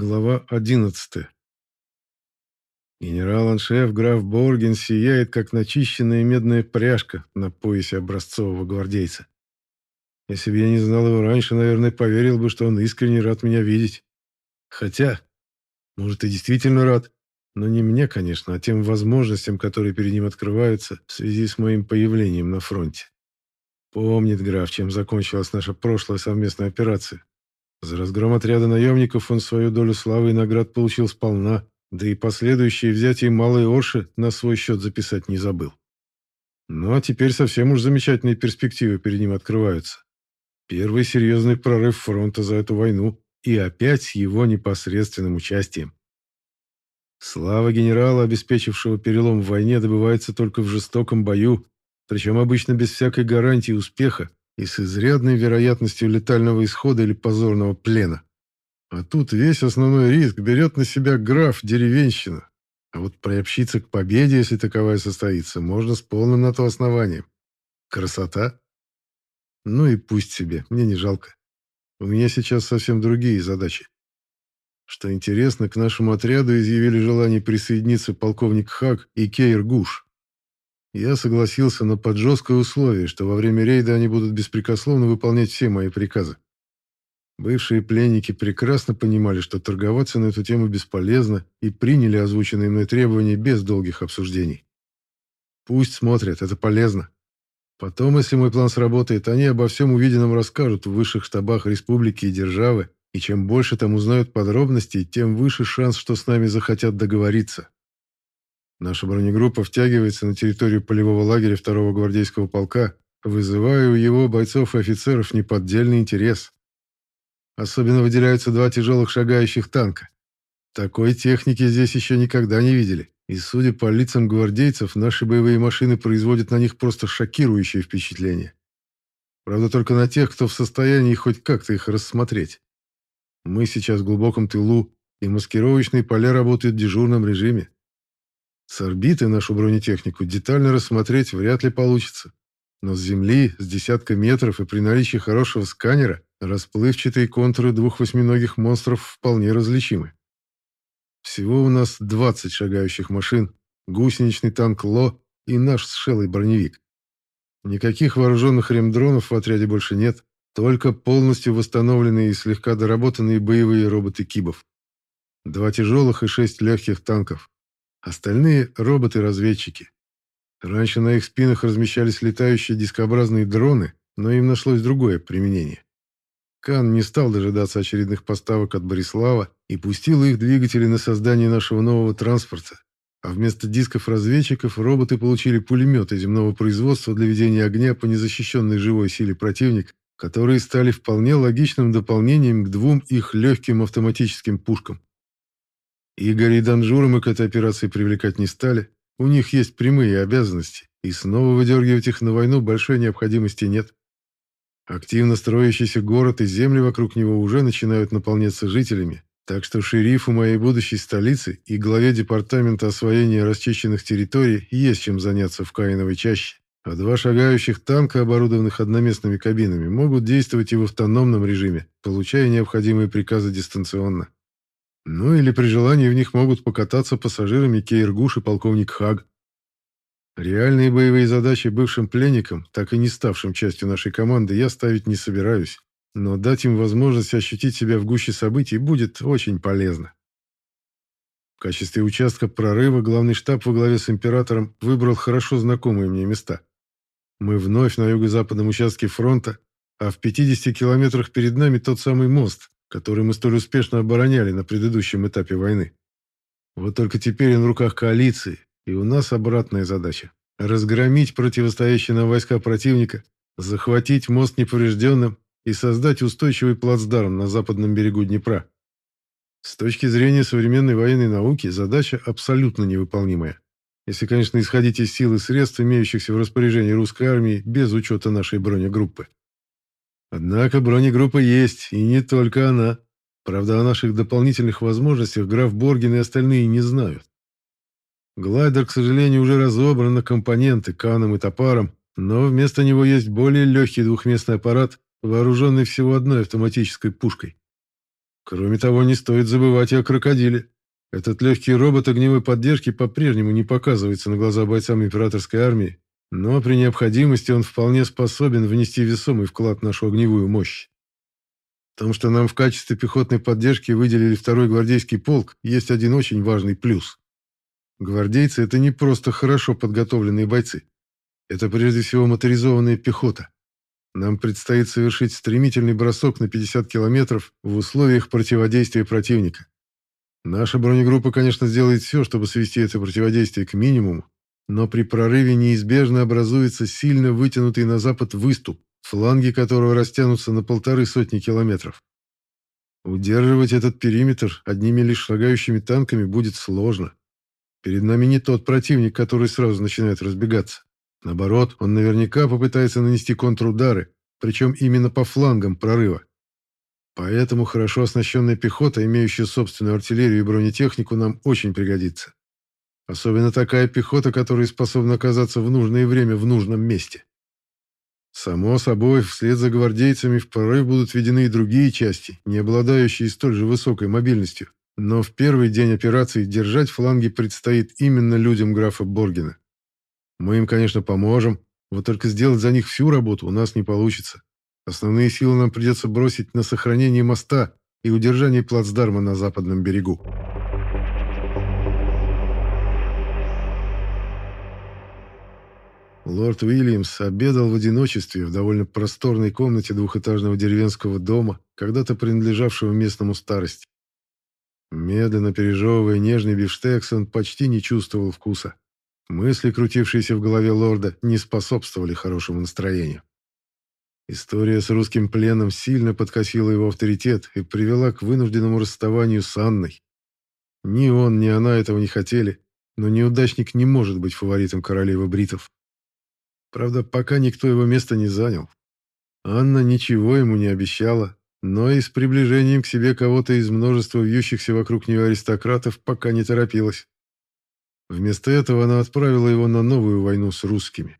Глава 11. Генерал-аншеф граф Борген сияет, как начищенная медная пряжка на поясе образцового гвардейца. Если бы я не знал его раньше, наверное, поверил бы, что он искренне рад меня видеть. Хотя, может, и действительно рад, но не мне, конечно, а тем возможностям, которые перед ним открываются в связи с моим появлением на фронте. Помнит граф, чем закончилась наша прошлая совместная операция. За разгром отряда наемников он свою долю славы и наград получил сполна, да и последующие взятия Малой Орши на свой счет записать не забыл. Ну а теперь совсем уж замечательные перспективы перед ним открываются. Первый серьезный прорыв фронта за эту войну, и опять с его непосредственным участием. Слава генерала, обеспечившего перелом в войне, добывается только в жестоком бою, причем обычно без всякой гарантии успеха и с изрядной вероятностью летального исхода или позорного плена. А тут весь основной риск берет на себя граф деревенщина. А вот приобщиться к победе, если таковая состоится, можно с полным на то основанием. Красота? Ну и пусть себе, мне не жалко. У меня сейчас совсем другие задачи. Что интересно, к нашему отряду изъявили желание присоединиться полковник Хак и Кейр Гуш. Я согласился, но под жесткое условие, что во время рейда они будут беспрекословно выполнять все мои приказы. Бывшие пленники прекрасно понимали, что торговаться на эту тему бесполезно, и приняли озвученные мной требования без долгих обсуждений. Пусть смотрят, это полезно. Потом, если мой план сработает, они обо всем увиденном расскажут в высших штабах республики и державы, и чем больше там узнают подробностей, тем выше шанс, что с нами захотят договориться. Наша бронегруппа втягивается на территорию полевого лагеря второго гвардейского полка, вызывая у его бойцов и офицеров неподдельный интерес. Особенно выделяются два тяжелых шагающих танка. Такой техники здесь еще никогда не видели, и, судя по лицам гвардейцев, наши боевые машины производят на них просто шокирующее впечатление. Правда, только на тех, кто в состоянии хоть как-то их рассмотреть. Мы сейчас в глубоком тылу, и маскировочные поля работают в дежурном режиме. С орбиты нашу бронетехнику детально рассмотреть вряд ли получится. Но с земли, с десятка метров и при наличии хорошего сканера, расплывчатые контуры двух восьминогих монстров вполне различимы. Всего у нас 20 шагающих машин, гусеничный танк ЛО и наш с Шеллой броневик. Никаких вооруженных ремдронов в отряде больше нет, только полностью восстановленные и слегка доработанные боевые роботы Кибов. Два тяжелых и шесть легких танков. Остальные — роботы-разведчики. Раньше на их спинах размещались летающие дискообразные дроны, но им нашлось другое применение. Кан не стал дожидаться очередных поставок от Борислава и пустил их двигатели на создание нашего нового транспорта. А вместо дисков-разведчиков роботы получили пулеметы земного производства для ведения огня по незащищенной живой силе противника, которые стали вполне логичным дополнением к двум их легким автоматическим пушкам. Игорь и мы к этой операции привлекать не стали. У них есть прямые обязанности, и снова выдергивать их на войну большой необходимости нет. Активно строящийся город и земли вокруг него уже начинают наполняться жителями, так что шерифу моей будущей столицы и главе департамента освоения расчищенных территорий есть чем заняться в Каиновой чаще, а два шагающих танка, оборудованных одноместными кабинами, могут действовать и в автономном режиме, получая необходимые приказы дистанционно. Ну или при желании в них могут покататься пассажирами Кейргуш и полковник Хаг. Реальные боевые задачи бывшим пленникам, так и не ставшим частью нашей команды, я ставить не собираюсь, но дать им возможность ощутить себя в гуще событий будет очень полезно. В качестве участка прорыва главный штаб во главе с императором выбрал хорошо знакомые мне места. Мы вновь на юго-западном участке фронта, а в 50 километрах перед нами тот самый мост, который мы столь успешно обороняли на предыдущем этапе войны. Вот только теперь он в руках коалиции, и у нас обратная задача – разгромить противостоящие нам войска противника, захватить мост неповрежденным и создать устойчивый плацдарм на западном берегу Днепра. С точки зрения современной военной науки задача абсолютно невыполнимая. Если, конечно, исходить из сил и средств, имеющихся в распоряжении русской армии, без учета нашей бронегруппы. Однако бронегруппа есть, и не только она. Правда, о наших дополнительных возможностях граф Боргин и остальные не знают. Глайдер, к сожалению, уже разобран на компоненты каном и топаром, но вместо него есть более легкий двухместный аппарат, вооруженный всего одной автоматической пушкой. Кроме того, не стоит забывать и о крокодиле. Этот легкий робот огневой поддержки по-прежнему не показывается на глаза бойцам императорской армии, но при необходимости он вполне способен внести весомый вклад в нашу огневую мощь. В том, что нам в качестве пехотной поддержки выделили второй гвардейский полк, есть один очень важный плюс. Гвардейцы – это не просто хорошо подготовленные бойцы. Это прежде всего моторизованная пехота. Нам предстоит совершить стремительный бросок на 50 километров в условиях противодействия противника. Наша бронегруппа, конечно, сделает все, чтобы свести это противодействие к минимуму, но при прорыве неизбежно образуется сильно вытянутый на запад выступ, фланги которого растянутся на полторы сотни километров. Удерживать этот периметр одними лишь шагающими танками будет сложно. Перед нами не тот противник, который сразу начинает разбегаться. Наоборот, он наверняка попытается нанести контрудары, причем именно по флангам прорыва. Поэтому хорошо оснащенная пехота, имеющая собственную артиллерию и бронетехнику, нам очень пригодится. Особенно такая пехота, которая способна оказаться в нужное время в нужном месте. Само собой, вслед за гвардейцами в прорыв будут введены и другие части, не обладающие столь же высокой мобильностью. Но в первый день операции держать фланги предстоит именно людям графа Боргена. Мы им, конечно, поможем, вот только сделать за них всю работу у нас не получится. Основные силы нам придется бросить на сохранение моста и удержание плацдарма на западном берегу. Лорд Уильямс обедал в одиночестве в довольно просторной комнате двухэтажного деревенского дома, когда-то принадлежавшего местному старости. Медленно пережевывая нежный бифштекс, он почти не чувствовал вкуса. Мысли, крутившиеся в голове лорда, не способствовали хорошему настроению. История с русским пленом сильно подкосила его авторитет и привела к вынужденному расставанию с Анной. Ни он, ни она этого не хотели, но неудачник не может быть фаворитом королевы бритов. Правда, пока никто его место не занял. Анна ничего ему не обещала, но и с приближением к себе кого-то из множества вьющихся вокруг нее аристократов пока не торопилась. Вместо этого она отправила его на новую войну с русскими.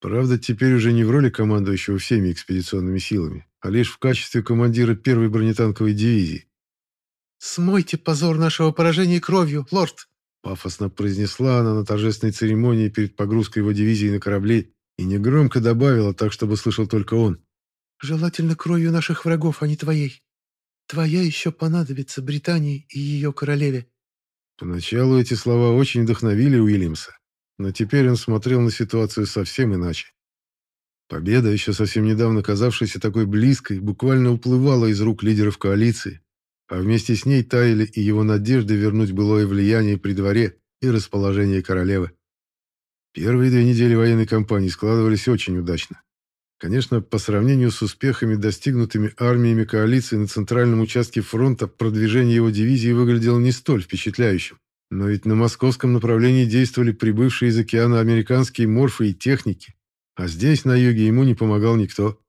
Правда, теперь уже не в роли командующего всеми экспедиционными силами, а лишь в качестве командира первой бронетанковой дивизии. «Смойте позор нашего поражения кровью, лорд!» Пафосно произнесла она на торжественной церемонии перед погрузкой его дивизии на корабли и негромко добавила, так, чтобы слышал только он. «Желательно кровью наших врагов, а не твоей. Твоя еще понадобится Британии и ее королеве». Поначалу эти слова очень вдохновили Уильямса, но теперь он смотрел на ситуацию совсем иначе. Победа, еще совсем недавно казавшаяся такой близкой, буквально уплывала из рук лидеров коалиции, а вместе с ней таяли и его надежды вернуть былое влияние при дворе и расположение королевы. Первые две недели военной кампании складывались очень удачно. Конечно, по сравнению с успехами, достигнутыми армиями коалиции на центральном участке фронта, продвижение его дивизии выглядело не столь впечатляющим. Но ведь на московском направлении действовали прибывшие из океана американские морфы и техники, а здесь, на юге, ему не помогал никто.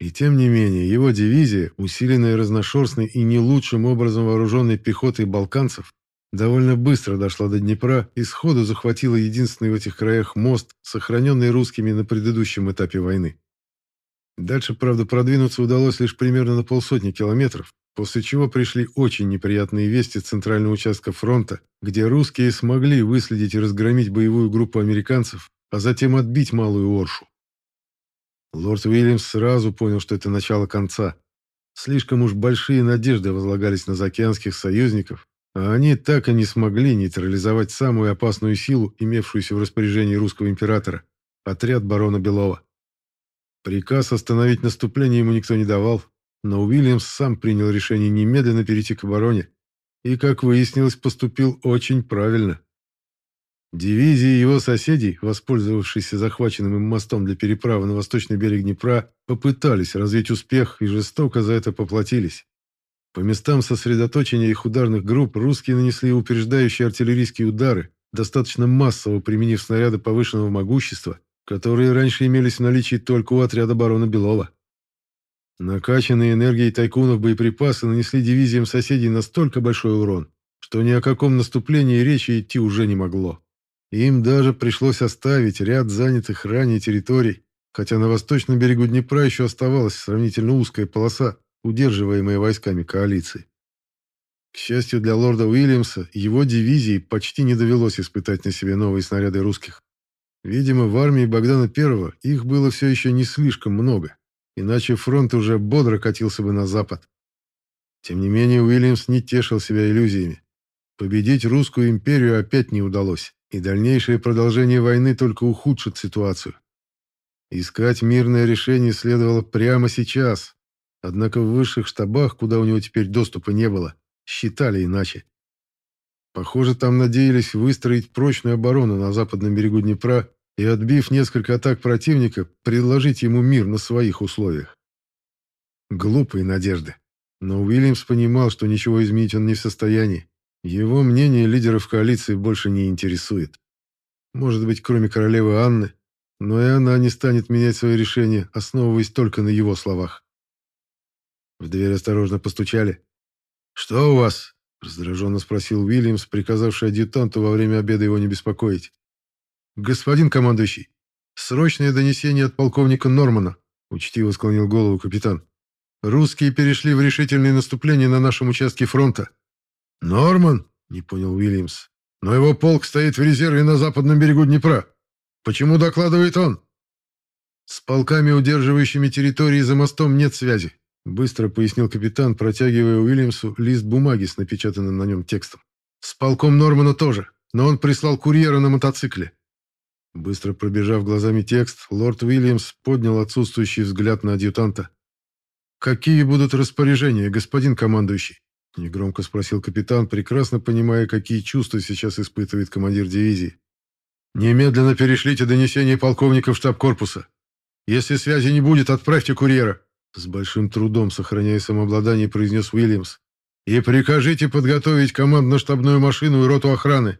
И тем не менее, его дивизия, усиленная разношерстной и не лучшим образом вооруженной пехотой балканцев, довольно быстро дошла до Днепра и сходу захватила единственный в этих краях мост, сохраненный русскими на предыдущем этапе войны. Дальше, правда, продвинуться удалось лишь примерно на полсотни километров, после чего пришли очень неприятные вести центрального участка фронта, где русские смогли выследить и разгромить боевую группу американцев, а затем отбить Малую Оршу. Лорд Уильямс сразу понял, что это начало конца. Слишком уж большие надежды возлагались на заокеанских союзников, а они так и не смогли нейтрализовать самую опасную силу, имевшуюся в распоряжении русского императора – отряд барона Белова. Приказ остановить наступление ему никто не давал, но Уильямс сам принял решение немедленно перейти к обороне и, как выяснилось, поступил очень правильно. Дивизии его соседей, воспользовавшиеся захваченным им мостом для переправы на восточный берег Днепра, попытались развить успех и жестоко за это поплатились. По местам сосредоточения их ударных групп русские нанесли упреждающие артиллерийские удары, достаточно массово применив снаряды повышенного могущества, которые раньше имелись в наличии только у отряда барона Белова. Накачанные энергией тайкунов боеприпасы нанесли дивизиям соседей настолько большой урон, что ни о каком наступлении речи идти уже не могло. Им даже пришлось оставить ряд занятых ранее территорий, хотя на восточном берегу Днепра еще оставалась сравнительно узкая полоса, удерживаемая войсками коалиции. К счастью для лорда Уильямса, его дивизии почти не довелось испытать на себе новые снаряды русских. Видимо, в армии Богдана I их было все еще не слишком много, иначе фронт уже бодро катился бы на запад. Тем не менее, Уильямс не тешил себя иллюзиями. Победить русскую империю опять не удалось, и дальнейшее продолжение войны только ухудшит ситуацию. Искать мирное решение следовало прямо сейчас, однако в высших штабах, куда у него теперь доступа не было, считали иначе. Похоже, там надеялись выстроить прочную оборону на западном берегу Днепра и, отбив несколько атак противника, предложить ему мир на своих условиях. Глупые надежды. Но Уильямс понимал, что ничего изменить он не в состоянии. Его мнение лидеров коалиции больше не интересует. Может быть, кроме королевы Анны, но и она не станет менять свое решение, основываясь только на его словах. В дверь осторожно постучали. «Что у вас?» — раздраженно спросил Уильямс, приказавший адъютанту во время обеда его не беспокоить. «Господин командующий, срочное донесение от полковника Нормана», — учтиво склонил голову капитан. «Русские перешли в решительное наступление на нашем участке фронта». «Норман?» — не понял Уильямс. «Но его полк стоит в резерве на западном берегу Днепра. Почему докладывает он?» «С полками, удерживающими территории за мостом, нет связи», быстро пояснил капитан, протягивая Уильямсу лист бумаги с напечатанным на нем текстом. «С полком Нормана тоже, но он прислал курьера на мотоцикле». Быстро пробежав глазами текст, лорд Уильямс поднял отсутствующий взгляд на адъютанта. «Какие будут распоряжения, господин командующий?» Негромко спросил капитан, прекрасно понимая, какие чувства сейчас испытывает командир дивизии. «Немедленно перешлите донесение полковника в штаб корпуса. Если связи не будет, отправьте курьера». С большим трудом, сохраняя самообладание, произнес Уильямс. «И прикажите подготовить командно-штабную машину и роту охраны.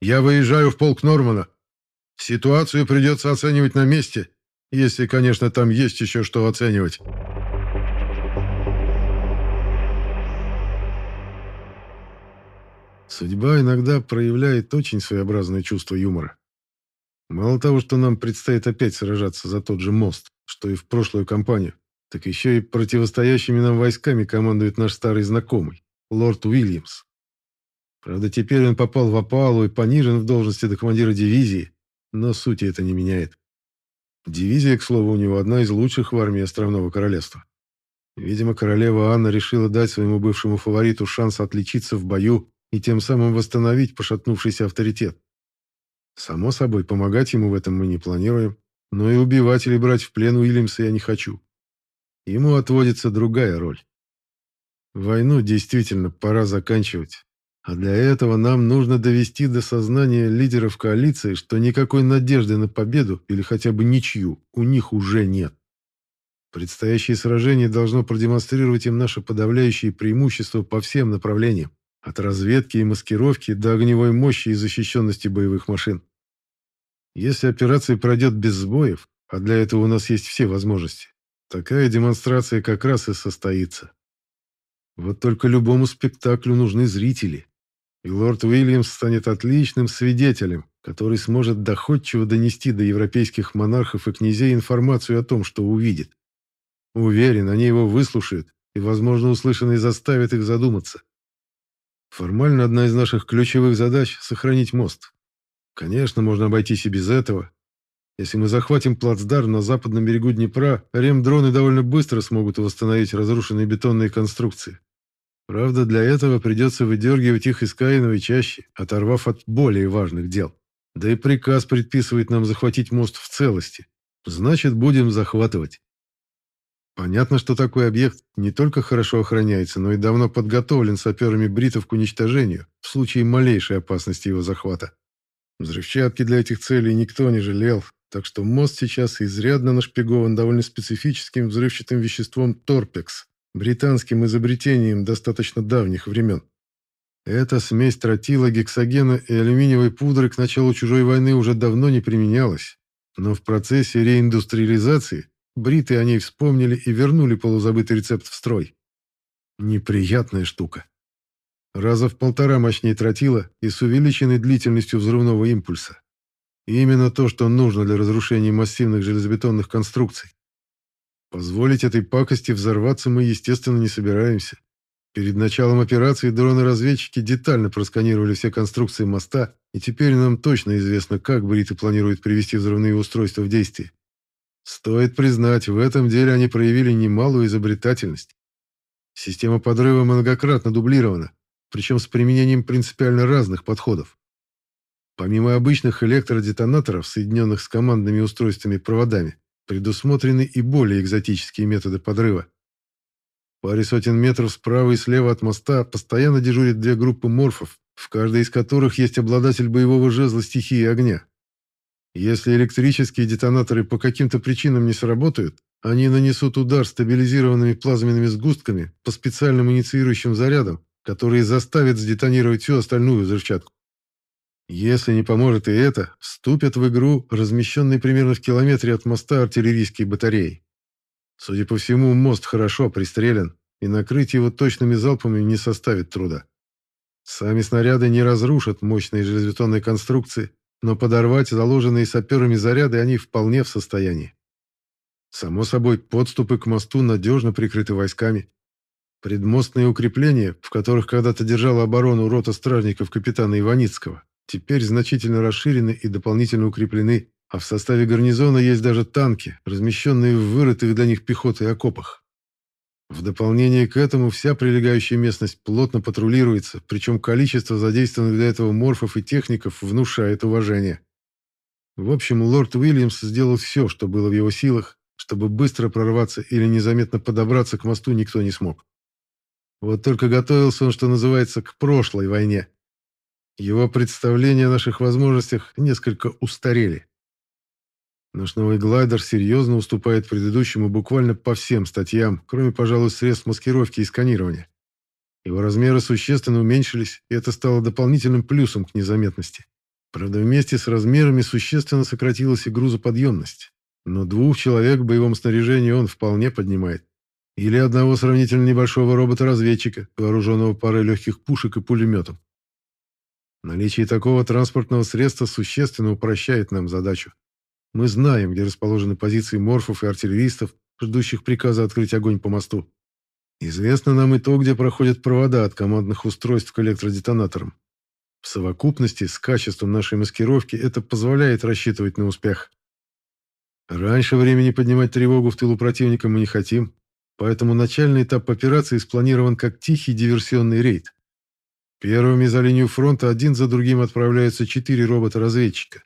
Я выезжаю в полк Нормана. Ситуацию придется оценивать на месте, если, конечно, там есть еще что оценивать». Судьба иногда проявляет очень своеобразное чувство юмора. Мало того, что нам предстоит опять сражаться за тот же мост, что и в прошлую кампанию, так еще и противостоящими нам войсками командует наш старый знакомый, лорд Уильямс. Правда, теперь он попал в опалу и понижен в должности до командира дивизии, но сути это не меняет. Дивизия, к слову, у него одна из лучших в армии Островного Королевства. Видимо, королева Анна решила дать своему бывшему фавориту шанс отличиться в бою и тем самым восстановить пошатнувшийся авторитет. Само собой, помогать ему в этом мы не планируем, но и убивать или брать в плен Уильямса я не хочу. Ему отводится другая роль. Войну действительно пора заканчивать. А для этого нам нужно довести до сознания лидеров коалиции, что никакой надежды на победу или хотя бы ничью у них уже нет. Предстоящее сражение должно продемонстрировать им наше подавляющее преимущество по всем направлениям. От разведки и маскировки до огневой мощи и защищенности боевых машин. Если операция пройдет без сбоев, а для этого у нас есть все возможности, такая демонстрация как раз и состоится. Вот только любому спектаклю нужны зрители. И лорд Уильямс станет отличным свидетелем, который сможет доходчиво донести до европейских монархов и князей информацию о том, что увидит. Уверен, они его выслушают, и, возможно, услышанное заставит их задуматься. Формально одна из наших ключевых задач — сохранить мост. Конечно, можно обойтись и без этого. Если мы захватим плацдарм на западном берегу Днепра, ремдроны довольно быстро смогут восстановить разрушенные бетонные конструкции. Правда, для этого придется выдергивать их из Каиновой чаще, оторвав от более важных дел. Да и приказ предписывает нам захватить мост в целости. Значит, будем захватывать. Понятно, что такой объект не только хорошо охраняется, но и давно подготовлен саперами бритов к уничтожению в случае малейшей опасности его захвата. Взрывчатки для этих целей никто не жалел, так что мост сейчас изрядно нашпигован довольно специфическим взрывчатым веществом торпекс, британским изобретением достаточно давних времен. Эта смесь тротила, гексогена и алюминиевой пудры к началу чужой войны уже давно не применялась, но в процессе реиндустриализации Бриты о ней вспомнили и вернули полузабытый рецепт в строй. Неприятная штука. Раза в полтора мощнее тротила и с увеличенной длительностью взрывного импульса. И именно то, что нужно для разрушения массивных железобетонных конструкций. Позволить этой пакости взорваться мы, естественно, не собираемся. Перед началом операции дроны-разведчики детально просканировали все конструкции моста, и теперь нам точно известно, как бриты планируют привести взрывные устройства в действие. Стоит признать, в этом деле они проявили немалую изобретательность. Система подрыва многократно дублирована, причем с применением принципиально разных подходов. Помимо обычных электродетонаторов, соединенных с командными устройствами проводами, предусмотрены и более экзотические методы подрыва паре сотен метров справа и слева от моста постоянно дежурят две группы морфов, в каждой из которых есть обладатель боевого жезла стихии огня. Если электрические детонаторы по каким-то причинам не сработают, они нанесут удар стабилизированными плазменными сгустками по специальным инициирующим зарядам, которые заставят сдетонировать всю остальную взрывчатку. Если не поможет и это, вступят в игру размещенные примерно в километре от моста артиллерийские батареи. Судя по всему, мост хорошо пристрелен, и накрыть его точными залпами не составит труда. Сами снаряды не разрушат мощные железобетонные конструкции, но подорвать заложенные саперами заряды они вполне в состоянии. Само собой, подступы к мосту надежно прикрыты войсками. Предмостные укрепления, в которых когда-то держала оборону рота стражников капитана Иваницкого, теперь значительно расширены и дополнительно укреплены а в составе гарнизона есть даже танки, размещенные в вырытых для них пехотой окопах. В дополнение к этому вся прилегающая местность плотно патрулируется, причем количество задействованных для этого морфов и техников внушает уважение. В общем, лорд Уильямс сделал все, что было в его силах, чтобы быстро прорваться или незаметно подобраться к мосту никто не смог. Вот только готовился он, что называется, к прошлой войне. Его представления о наших возможностях несколько устарели. Наш новый глайдер серьезно уступает предыдущему буквально по всем статьям, кроме, пожалуй, средств маскировки и сканирования. Его размеры существенно уменьшились, и это стало дополнительным плюсом к незаметности. Правда, вместе с размерами существенно сократилась и грузоподъемность. Но двух человек в боевом снаряжении он вполне поднимает. Или одного сравнительно небольшого робота-разведчика, вооруженного парой легких пушек и пулеметом. Наличие такого транспортного средства существенно упрощает нам задачу. Мы знаем, где расположены позиции морфов и артиллеристов, ждущих приказа открыть огонь по мосту. Известно нам и то, где проходят провода от командных устройств к электродетонаторам. В совокупности с качеством нашей маскировки это позволяет рассчитывать на успех. Раньше времени поднимать тревогу в тылу противника мы не хотим, поэтому начальный этап операции спланирован как тихий диверсионный рейд. Первыми за линию фронта один за другим отправляются четыре робота-разведчика.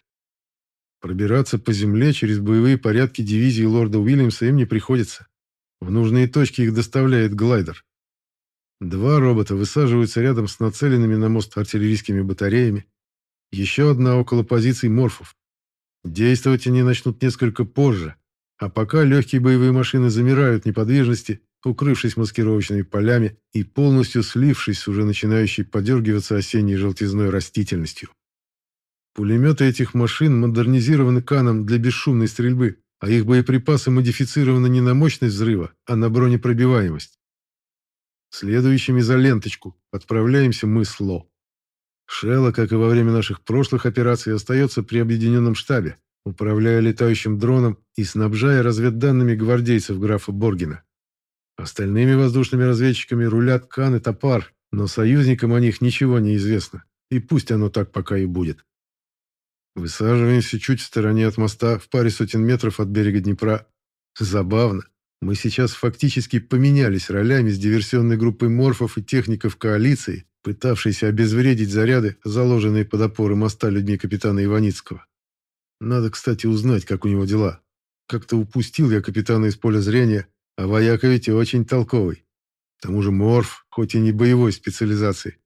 Пробираться по земле через боевые порядки дивизии лорда Уильямса им не приходится. В нужные точки их доставляет глайдер. Два робота высаживаются рядом с нацеленными на мост артиллерийскими батареями. Еще одна около позиций морфов. Действовать они начнут несколько позже, а пока легкие боевые машины замирают в неподвижности, укрывшись маскировочными полями и полностью слившись с уже начинающей подергиваться осенней желтизной растительностью. Пулеметы этих машин модернизированы Каном для бесшумной стрельбы, а их боеприпасы модифицированы не на мощность взрыва, а на бронепробиваемость. Следующими за ленточку отправляемся мы с Ло. Шелла, как и во время наших прошлых операций, остается при объединенном штабе, управляя летающим дроном и снабжая разведданными гвардейцев графа Боргина. Остальными воздушными разведчиками рулят Кан и Топар, но союзникам о них ничего не известно, и пусть оно так пока и будет. Высаживаемся чуть в стороне от моста, в паре сотен метров от берега Днепра. Забавно. Мы сейчас фактически поменялись ролями с диверсионной группой морфов и техников коалиции, пытавшейся обезвредить заряды, заложенные под опоры моста людьми капитана Иваницкого. Надо, кстати, узнать, как у него дела. Как-то упустил я капитана из поля зрения, а вояка ведь очень толковый. К тому же морф, хоть и не боевой специализации.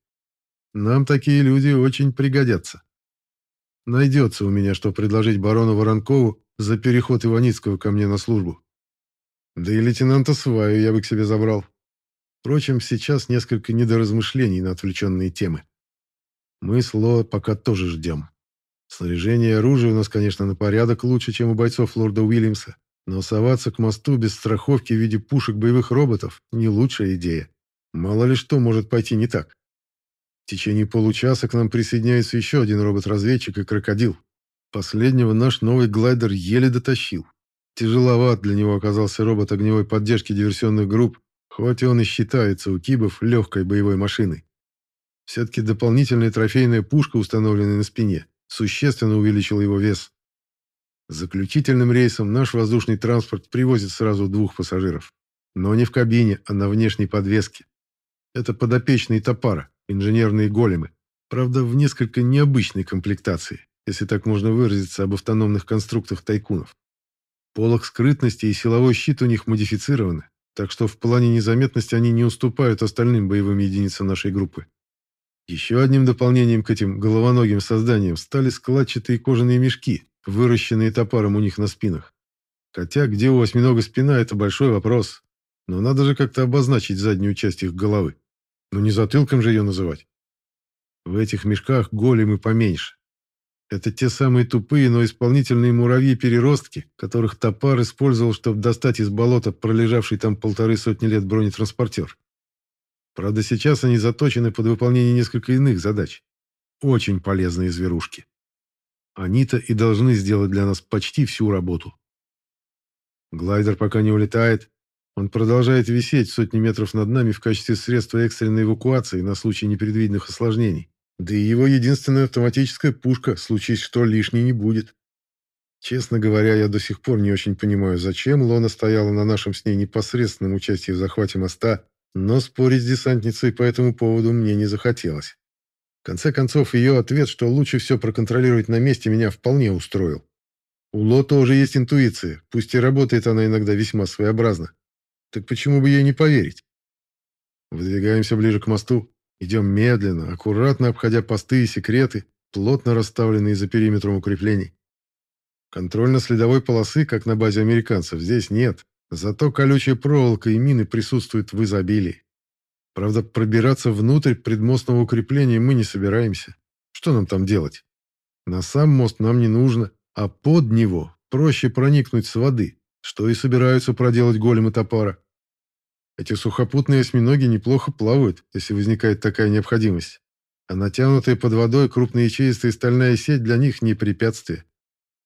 Нам такие люди очень пригодятся. Найдется у меня, что предложить барону Воронкову за переход Иваницкого ко мне на службу. Да и лейтенанта Сваю я бы к себе забрал. Впрочем, сейчас несколько недоразмышлений на отвлеченные темы. Мы с Ло пока тоже ждем. Снаряжение и оружие у нас, конечно, на порядок лучше, чем у бойцов лорда Уильямса, но соваться к мосту без страховки в виде пушек боевых роботов – не лучшая идея. Мало ли что может пойти не так. В течение получаса к нам присоединяется еще один робот-разведчик и крокодил. Последнего наш новый глайдер еле дотащил. Тяжеловат для него оказался робот огневой поддержки диверсионных групп, хоть он и считается у кибов легкой боевой машиной. Все-таки дополнительная трофейная пушка, установленная на спине, существенно увеличила его вес. Заключительным рейсом наш воздушный транспорт привозит сразу двух пассажиров. Но не в кабине, а на внешней подвеске. Это подопечные топара, инженерные големы. Правда, в несколько необычной комплектации, если так можно выразиться об автономных конструктах тайкунов. Полок скрытности и силовой щит у них модифицированы, так что в плане незаметности они не уступают остальным боевым единицам нашей группы. Еще одним дополнением к этим головоногим созданиям стали складчатые кожаные мешки, выращенные топором у них на спинах. Хотя где у осьминога спина – это большой вопрос. Но надо же как-то обозначить заднюю часть их головы. Но не затылком же ее называть. В этих мешках големы поменьше. Это те самые тупые, но исполнительные муравьи-переростки, которых топар использовал, чтобы достать из болота пролежавший там полторы сотни лет бронетранспортер. Правда, сейчас они заточены под выполнение несколько иных задач. Очень полезные зверушки. Они-то и должны сделать для нас почти всю работу. Глайдер пока не улетает. Он продолжает висеть сотни метров над нами в качестве средства экстренной эвакуации на случай непредвиденных осложнений. Да и его единственная автоматическая пушка, случись что, лишней не будет. Честно говоря, я до сих пор не очень понимаю, зачем Лона стояла на нашем с ней непосредственном участии в захвате моста, но спорить с десантницей по этому поводу мне не захотелось. В конце концов, ее ответ, что лучше все проконтролировать на месте, меня вполне устроил. У Лота уже есть интуиция, пусть и работает она иногда весьма своеобразно. Так почему бы ей не поверить? Выдвигаемся ближе к мосту. Идем медленно, аккуратно обходя посты и секреты, плотно расставленные за периметром укреплений. Контрольно-следовой полосы, как на базе американцев, здесь нет, зато колючая проволока и мины присутствуют в изобилии. Правда, пробираться внутрь предмостного укрепления мы не собираемся. Что нам там делать? На сам мост нам не нужно, а под него проще проникнуть с воды, что и собираются проделать големы топора. Эти сухопутные осьминоги неплохо плавают, если возникает такая необходимость. А натянутая под водой крупноячеистая стальная сеть для них не препятствие.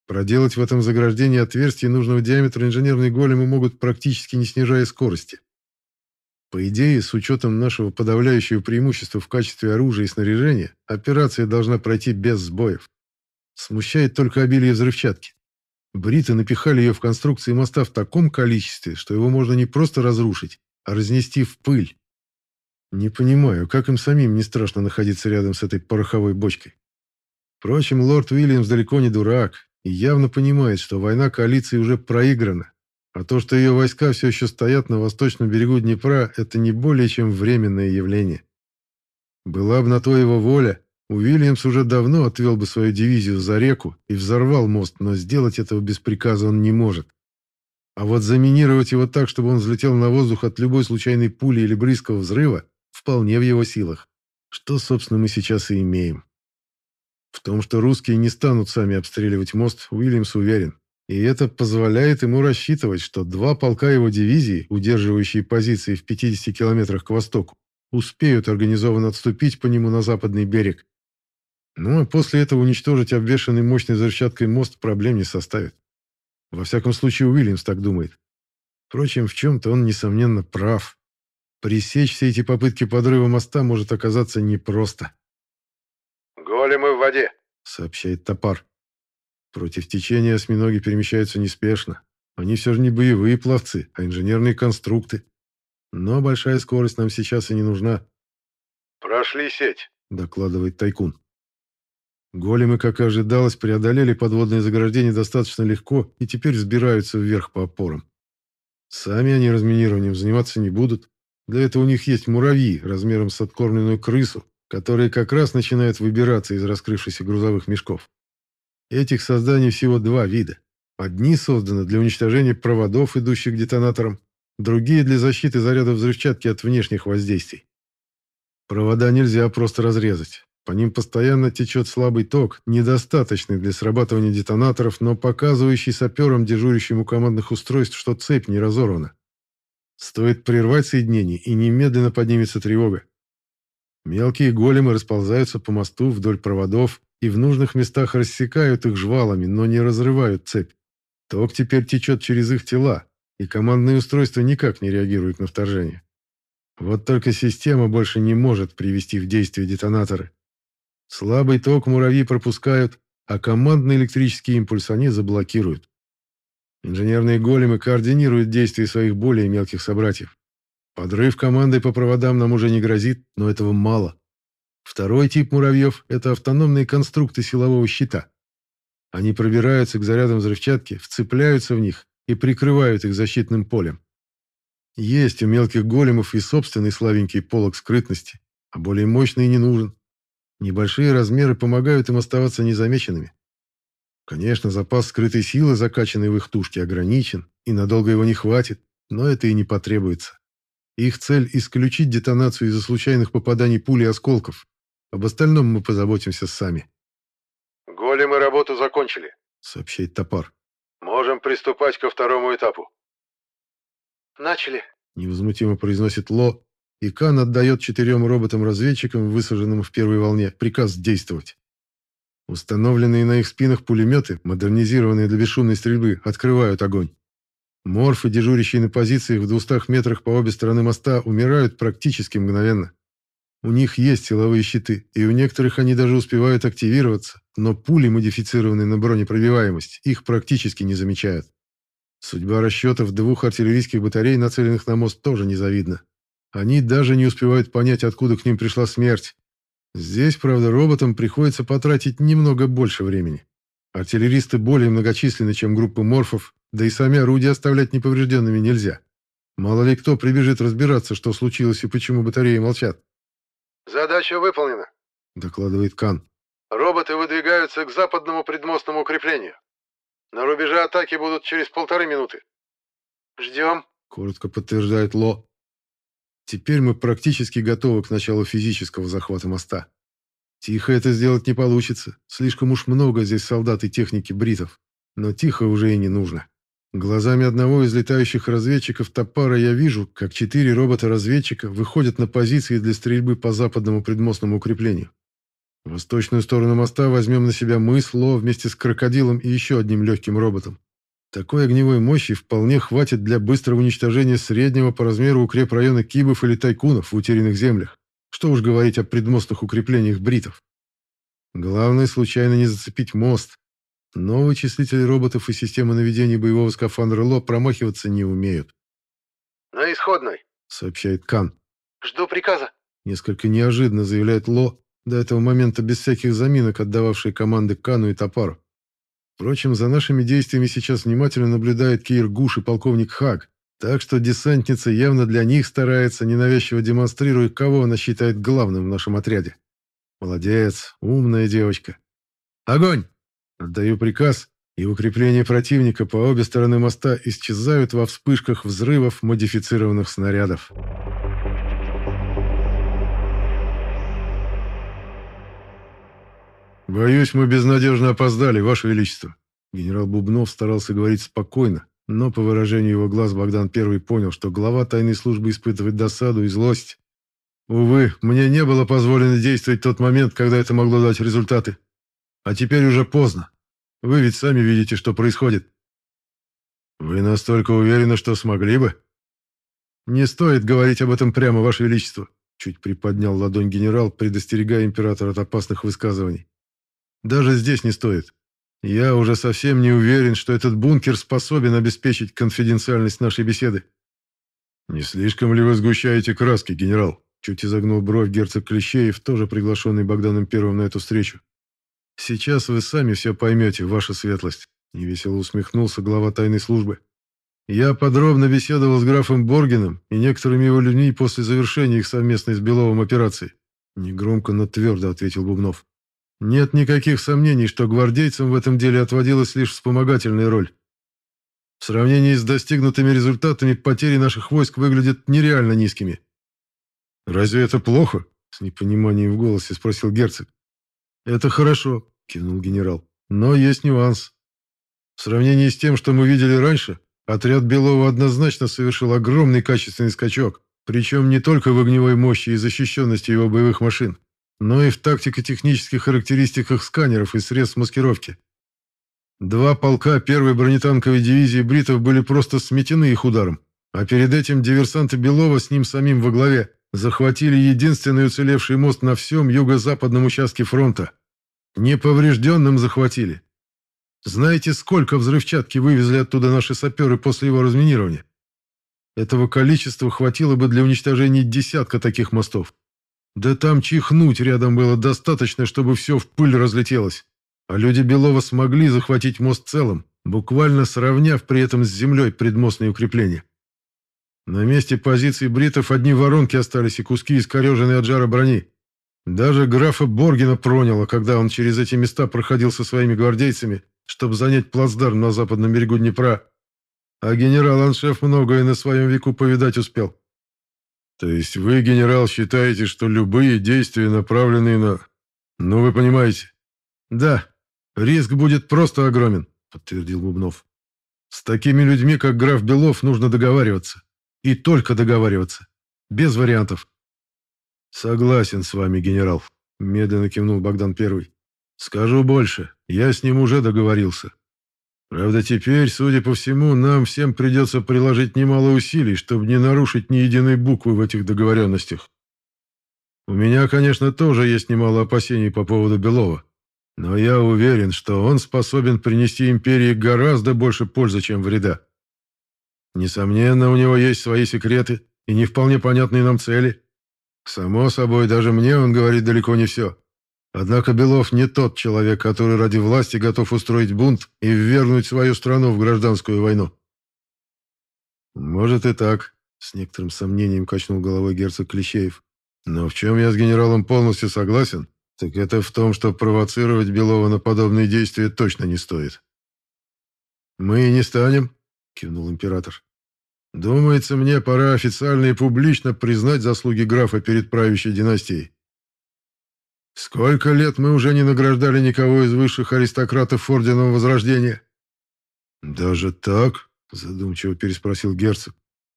Проделать в этом заграждении отверстие нужного диаметра инженерные големы могут практически не снижая скорости. По идее, с учетом нашего подавляющего преимущества в качестве оружия и снаряжения, операция должна пройти без сбоев. Смущает только обилие взрывчатки. Бриты напихали ее в конструкции моста в таком количестве, что его можно не просто разрушить, а разнести в пыль. Не понимаю, как им самим не страшно находиться рядом с этой пороховой бочкой. Впрочем, лорд Уильямс далеко не дурак и явно понимает, что война коалиции уже проиграна, а то, что ее войска все еще стоят на восточном берегу Днепра, это не более чем временное явление. Была бы на то его воля, Уильямс уже давно отвел бы свою дивизию за реку и взорвал мост, но сделать этого без приказа он не может. А вот заминировать его так, чтобы он взлетел на воздух от любой случайной пули или близкого взрыва, вполне в его силах. Что, собственно, мы сейчас и имеем. В том, что русские не станут сами обстреливать мост, Уильямс уверен. И это позволяет ему рассчитывать, что два полка его дивизии, удерживающие позиции в 50 километрах к востоку, успеют организованно отступить по нему на западный берег. Ну а после этого уничтожить обвешанный мощной взрывчаткой мост проблем не составит. Во всяком случае, Уильямс так думает. Впрочем, в чем-то он, несомненно, прав. Пресечь все эти попытки подрыва моста может оказаться непросто. «Големы в воде», — сообщает топар. Против течения осьминоги перемещаются неспешно. Они все же не боевые пловцы, а инженерные конструкты. Но большая скорость нам сейчас и не нужна. «Прошли сеть», — докладывает Тайкун. Големы, как и ожидалось, преодолели подводное заграждение достаточно легко и теперь взбираются вверх по опорам. Сами они разминированием заниматься не будут. Для этого у них есть муравьи размером с откормленную крысу, которые как раз начинают выбираться из раскрывшихся грузовых мешков. Этих созданий всего два вида. Одни созданы для уничтожения проводов, идущих к детонаторам, другие для защиты зарядов взрывчатки от внешних воздействий. Провода нельзя просто разрезать. По ним постоянно течет слабый ток, недостаточный для срабатывания детонаторов, но показывающий саперам, дежурящим у командных устройств, что цепь не разорвана. Стоит прервать соединение, и немедленно поднимется тревога. Мелкие големы расползаются по мосту вдоль проводов и в нужных местах рассекают их жвалами, но не разрывают цепь. Ток теперь течет через их тела, и командные устройства никак не реагируют на вторжение. Вот только система больше не может привести в действие детонаторы. Слабый ток муравьи пропускают, а командный электрический импульс они заблокируют. Инженерные големы координируют действия своих более мелких собратьев. Подрыв командой по проводам нам уже не грозит, но этого мало. Второй тип муравьев – это автономные конструкты силового щита. Они пробираются к зарядам взрывчатки, вцепляются в них и прикрывают их защитным полем. Есть у мелких големов и собственный слабенький полог скрытности, а более мощный не нужен. Небольшие размеры помогают им оставаться незамеченными. Конечно, запас скрытой силы, закачанный в их тушке, ограничен, и надолго его не хватит, но это и не потребуется. Их цель – исключить детонацию из-за случайных попаданий пули и осколков. Об остальном мы позаботимся сами. «Големы работу закончили», — сообщает топор. «Можем приступать ко второму этапу». «Начали», — невозмутимо произносит Ло, и Кан отдает четырем роботам-разведчикам, высаженным в первой волне, приказ действовать. Установленные на их спинах пулеметы, модернизированные для бесшумной стрельбы, открывают огонь. Морфы, дежурящие на позициях в 200 метрах по обе стороны моста, умирают практически мгновенно. У них есть силовые щиты, и у некоторых они даже успевают активироваться, но пули, модифицированные на бронепробиваемость, их практически не замечают. Судьба расчетов двух артиллерийских батарей, нацеленных на мост, тоже незавидна. Они даже не успевают понять, откуда к ним пришла смерть. Здесь, правда, роботам приходится потратить немного больше времени. Артиллеристы более многочисленны, чем группы морфов, да и сами орудия оставлять неповрежденными нельзя. Мало ли кто прибежит разбираться, что случилось и почему батареи молчат. «Задача выполнена», — докладывает Кан. «Роботы выдвигаются к западному предмостному укреплению. На рубеже атаки будут через полторы минуты». «Ждем», — коротко подтверждает Ло. Теперь мы практически готовы к началу физического захвата моста. Тихо это сделать не получится. Слишком уж много здесь солдат и техники бритов. Но тихо уже и не нужно. Глазами одного из летающих разведчиков Топара я вижу, как четыре робота-разведчика выходят на позиции для стрельбы по западному предмостному укреплению. Восточную сторону моста возьмем на себя мы с Ло вместе с крокодилом и еще одним легким роботом. Такой огневой мощи вполне хватит для быстрого уничтожения среднего по размеру укрепрайона кибов или тайкунов в утерянных землях. Что уж говорить о предмостных укреплениях бритов. Главное случайно не зацепить мост, но вычислители роботов и системы наведения боевого скафандра ЛО промахиваться не умеют. «На исходной», — сообщает Кан. «Жду приказа», — несколько неожиданно заявляет Ло, до этого момента без всяких заминок отдававший команды Кану и Топару. Впрочем, за нашими действиями сейчас внимательно наблюдает Кир Гуш и полковник Хаг, так что десантница явно для них старается, ненавязчиво демонстрируя, кого она считает главным в нашем отряде. Молодец, умная девочка. Огонь! Отдаю приказ, и укрепления противника по обе стороны моста исчезают во вспышках взрывов модифицированных снарядов. «Боюсь, мы безнадежно опоздали, Ваше Величество». Генерал Бубнов старался говорить спокойно, но по выражению его глаз Богдан Первый понял, что глава тайной службы испытывает досаду и злость. «Увы, мне не было позволено действовать в тот момент, когда это могло дать результаты. А теперь уже поздно. Вы ведь сами видите, что происходит. Вы настолько уверены, что смогли бы? Не стоит говорить об этом прямо, Ваше Величество. Чуть приподнял ладонь генерал, предостерегая императора от опасных высказываний. Даже здесь не стоит. Я уже совсем не уверен, что этот бункер способен обеспечить конфиденциальность нашей беседы. Не слишком ли вы сгущаете краски, генерал? Чуть изогнул бровь герцог Клещеев, тоже приглашенный Богданом Первым на эту встречу. «Сейчас вы сами все поймете, ваша светлость», — невесело усмехнулся глава тайной службы. «Я подробно беседовал с графом Боргином и некоторыми его людьми после завершения их совместной с Беловым операции». Негромко, но твердо ответил Бубнов. «Нет никаких сомнений, что гвардейцам в этом деле отводилась лишь вспомогательная роль. В сравнении с достигнутыми результатами потери наших войск выглядят нереально низкими». «Разве это плохо?» — с непониманием в голосе спросил герцог. «Это хорошо», — кивнул генерал. «Но есть нюанс. В сравнении с тем, что мы видели раньше, отряд Белова однозначно совершил огромный качественный скачок, причем не только в огневой мощи и защищенности его боевых машин, но и в тактико-технических характеристиках сканеров и средств маскировки. Два полка первой бронетанковой дивизии бритов были просто сметены их ударом, А перед этим диверсанты Белова с ним самим во главе захватили единственный уцелевший мост на всем юго-западном участке фронта. Неповрежденным захватили. Знаете, сколько взрывчатки вывезли оттуда наши саперы после его разминирования? Этого количества хватило бы для уничтожения десятка таких мостов. Да там чихнуть рядом было достаточно, чтобы все в пыль разлетелось. А люди Белова смогли захватить мост целым, буквально сравняв при этом с землей предмостные укрепления. На месте позиций бритов одни воронки остались и куски искореженной от жара брони. Даже графа Боргина проняло, когда он через эти места проходил со своими гвардейцами, чтобы занять плацдарм на западном берегу Днепра. А генерал-аншеф многое на своем веку повидать успел. То есть вы, генерал, считаете, что любые действия, направленные на... Ну, вы понимаете. Да, риск будет просто огромен, подтвердил Бубнов. С такими людьми, как граф Белов, нужно договариваться. И только договариваться. Без вариантов. Согласен с вами, генерал, медленно кивнул Богдан Первый. Скажу больше, я с ним уже договорился. Правда, теперь, судя по всему, нам всем придется приложить немало усилий, чтобы не нарушить ни единой буквы в этих договоренностях. У меня, конечно, тоже есть немало опасений по поводу Белова, но я уверен, что он способен принести империи гораздо больше пользы, чем вреда. Несомненно, у него есть свои секреты и не вполне понятные нам цели. Само собой, даже мне он говорит далеко не все. Однако Белов не тот человек, который ради власти готов устроить бунт и ввергнуть свою страну в гражданскую войну. Может и так, с некоторым сомнением качнул головой герцог Клещеев. Но в чем я с генералом полностью согласен, так это в том, что провоцировать Белова на подобные действия точно не стоит. «Мы и не станем», — кивнул император. Думается, мне пора официально и публично признать заслуги графа перед правящей династией. Сколько лет мы уже не награждали никого из высших аристократов Ордена Возрождения? Даже так? Задумчиво переспросил герцог.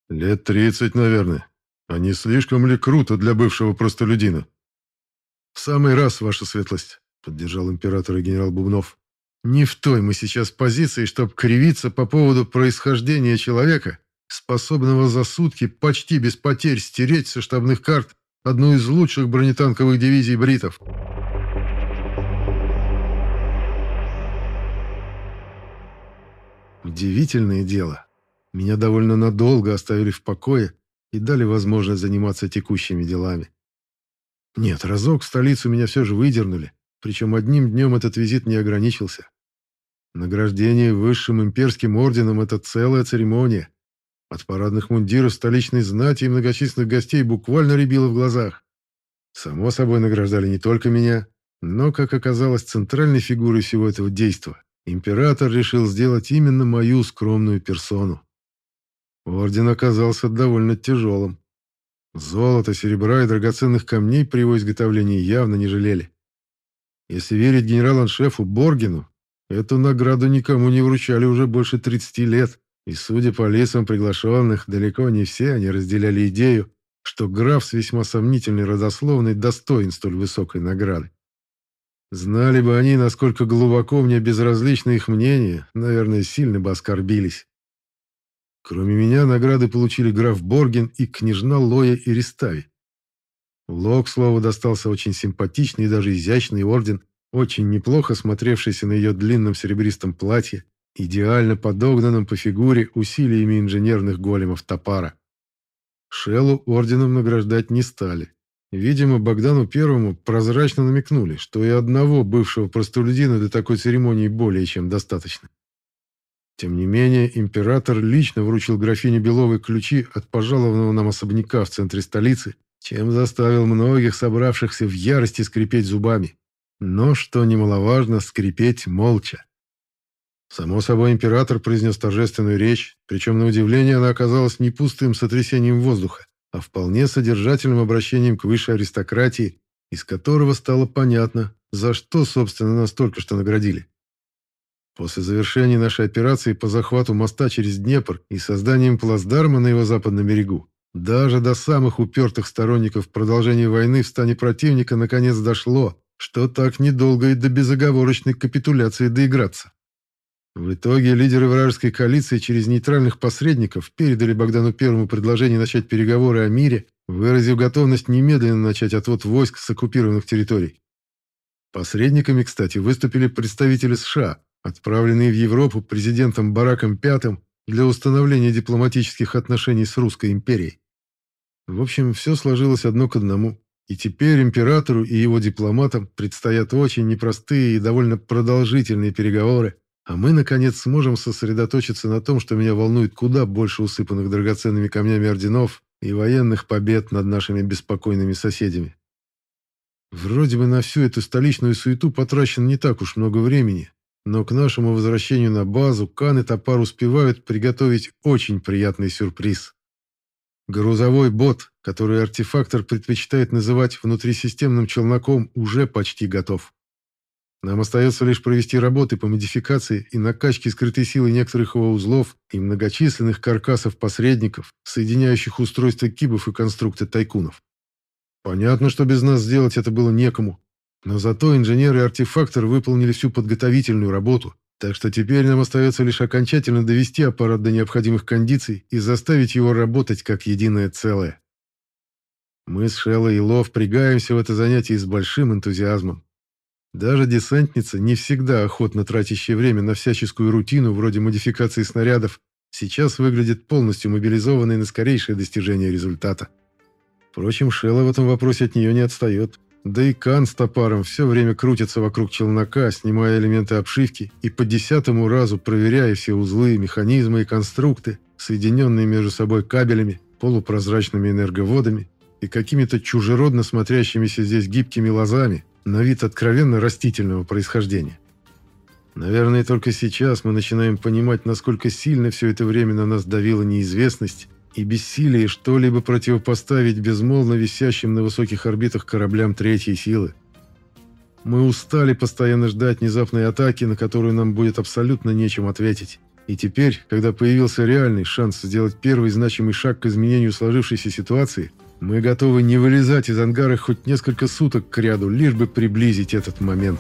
Лет тридцать, наверное. А не слишком ли круто для бывшего простолюдина? В самый раз, ваша светлость, поддержал император и генерал Бубнов. Не в той мы сейчас позиции, чтобы кривиться по поводу происхождения человека способного за сутки почти без потерь стереть со штабных карт одну из лучших бронетанковых дивизий бритов. Удивительное дело. Меня довольно надолго оставили в покое и дали возможность заниматься текущими делами. Нет, разок в столицу меня все же выдернули, причем одним днем этот визит не ограничился. Награждение высшим имперским орденом – это целая церемония, от парадных мундиров столичной знати и многочисленных гостей буквально рябило в глазах. Само собой награждали не только меня, но, как оказалось, центральной фигурой всего этого действа император решил сделать именно мою скромную персону. Орден оказался довольно тяжелым. Золота, серебра и драгоценных камней при его изготовлении явно не жалели. Если верить генерал-аншефу Боргину, эту награду никому не вручали уже больше 30 лет. И, судя по лицам приглашенных, далеко не все они разделяли идею, что граф с весьма сомнительной родословной достоин столь высокой награды. Знали бы они, насколько глубоко мне безразлично их мнение, наверное, сильно бы оскорбились. Кроме меня, награды получили граф Борген и княжна Лоя и Ристави. Ло, к слову, достался очень симпатичный и даже изящный орден, очень неплохо смотревшийся на ее длинном серебристом платье идеально подогнанном по фигуре усилиями инженерных големов топара. Шеллу орденом награждать не стали. Видимо, Богдану Первому прозрачно намекнули, что и одного бывшего простолюдина для такой церемонии более чем достаточно. Тем не менее, император лично вручил графине Беловой ключи от пожалованного нам особняка в центре столицы, чем заставил многих собравшихся в ярости скрипеть зубами. Но, что немаловажно, скрипеть молча. Само собой, император произнес торжественную речь, причем, на удивление, она оказалась не пустым сотрясением воздуха, а вполне содержательным обращением к высшей аристократии, из которого стало понятно, за что, собственно, нас только что наградили. После завершения нашей операции по захвату моста через Днепр и созданием плацдарма на его западном берегу, даже до самых упертых сторонников продолжения войны в стане противника наконец дошло, что так недолго и до безоговорочной капитуляции доиграться. В итоге лидеры вражеской коалиции через нейтральных посредников передали Богдану Первому предложение начать переговоры о мире, выразив готовность немедленно начать отвод войск с оккупированных территорий. Посредниками, кстати, выступили представители США, отправленные в Европу президентом Бараком V для установления дипломатических отношений с Русской империей. В общем, все сложилось одно к одному. И теперь императору и его дипломатам предстоят очень непростые и довольно продолжительные переговоры, а мы, наконец, сможем сосредоточиться на том, что меня волнует куда больше усыпанных драгоценными камнями орденов и военных побед над нашими беспокойными соседями. Вроде бы на всю эту столичную суету потрачено не так уж много времени, но к нашему возвращению на базу Кан и Топар успевают приготовить очень приятный сюрприз. Грузовой бот, который артефактор предпочитает называть внутрисистемным челноком, уже почти готов. Нам остается лишь провести работы по модификации и накачке скрытой силы некоторых его узлов и многочисленных каркасов-посредников, соединяющих устройства кибов и конструкты тайкунов. Понятно, что без нас сделать это было некому, но зато инженер и артефактор выполнили всю подготовительную работу, так что теперь нам остается лишь окончательно довести аппарат до необходимых кондиций и заставить его работать как единое целое. Мы с Шеллой и Ло впрягаемся в это занятие с большим энтузиазмом. Даже десантница, не всегда охотно тратящая время на всяческую рутину вроде модификации снарядов, сейчас выглядит полностью мобилизованной на скорейшее достижение результата. Впрочем, Шелла в этом вопросе от нее не отстает. Да и Кан с топаром все время крутится вокруг челнока, снимая элементы обшивки и по десятому разу проверяя все узлы, механизмы и конструкты, соединенные между собой кабелями, полупрозрачными энерговодами и какими-то чужеродно смотрящимися здесь гибкими лозами, на вид откровенно растительного происхождения. Наверное, только сейчас мы начинаем понимать, насколько сильно все это время на нас давила неизвестность и бессилие что-либо противопоставить безмолвно висящим на высоких орбитах кораблям третьей силы. Мы устали постоянно ждать внезапной атаки, на которую нам будет абсолютно нечем ответить. И теперь, когда появился реальный шанс сделать первый значимый шаг к изменению сложившейся ситуации, мы готовы не вылезать из ангара хоть несколько суток к ряду, лишь бы приблизить этот момент.